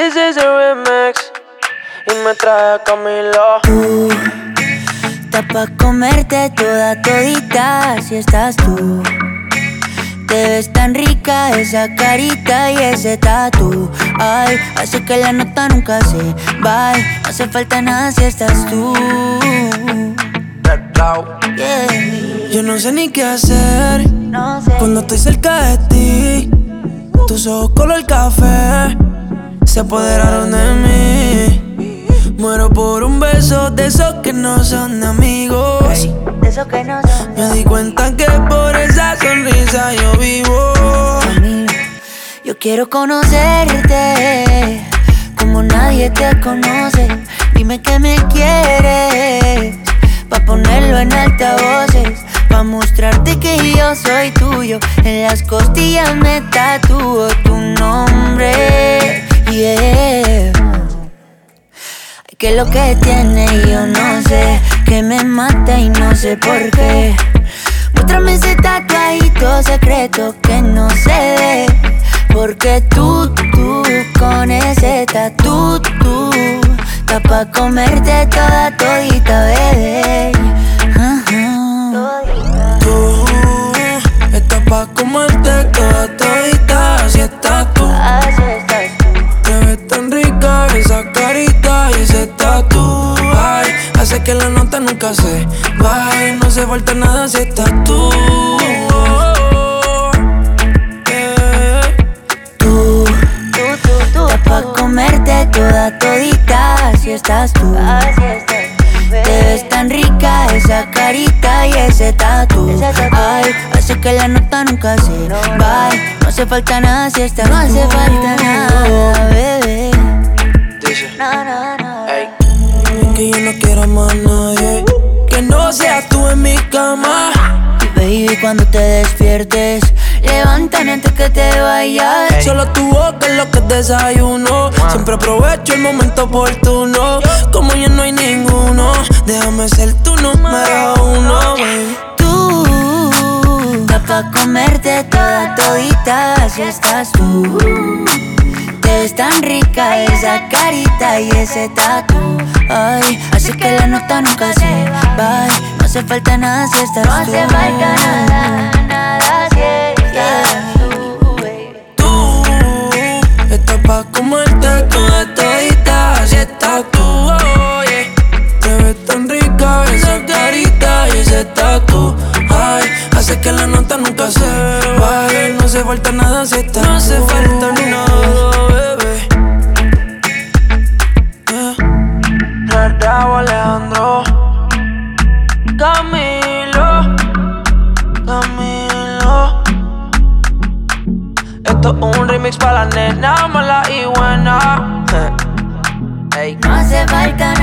This is a remix. Y me trae a Camilo. Tú, está pa' comerte toda todita si estás tú. Te ves tan rica esa carita y ese tatu. Ay, hace que la nota nunca se va. No hace falta nada si estás tú. Yeah. Yo no sé ni qué hacer No sé. cuando estoy cerca de ti. Tus ojos color café se apoderaron de mí. Muero por un beso de esos que no son de amigos. De eso que no son. Me di cuenta que por esa sonrisa yo vivo. Yo quiero conocerte como nadie te conoce. Dime que me quieres, pa' ponerlo en altavoces. Pa' mostrarte que yo soy tuyo. En las costillas me tatúo tu nombre. Ay, que lo que tiene yo no sé. Que me mata y no sé por qué. Muéstrame ese tatuajito secreto que no se ve. Porque tú, tú, con ese tatu, tú, está pa' comerte toda todita, bebé. Que la nota nunca se vaya. No hace falta nada si estás tú. Yeah. Tú, tú, tú, tú. Comerte toda todita si estás tú. Así estás Te ves tan rica esa carita y ese tatu. Ay, hace que la nota nunca se va. No hace falta nada si estás No hace falta nada, bebé. Dice, No, no, no. Que yo no quiero más nadie. Que no seas tú en mi cama. Y baby, cuando te despiertes, levántame antes que te vayas. Solo tu boca es lo que desayuno. Siempre aprovecho el momento oportuno. Como ya no hay ninguno, déjame ser tu número uno. baby. Tú, está pa' comerte toda todita si estás tú. Te ves tan rica esa carita y ese tatu. Ay, hace que la nota nunca se va. No hace falta nada si estás tú. No hace falta nada, nada si estás tú. Tú estás pa' comerte toda todita si estás tú. yeah. Te ves tan rica esa carita y ese tatu. Ay, hace que la nota nunca se vaya. No hace falta nada si estás No hace falta nada, remix para la nena mala y buena. Ey. No hace falta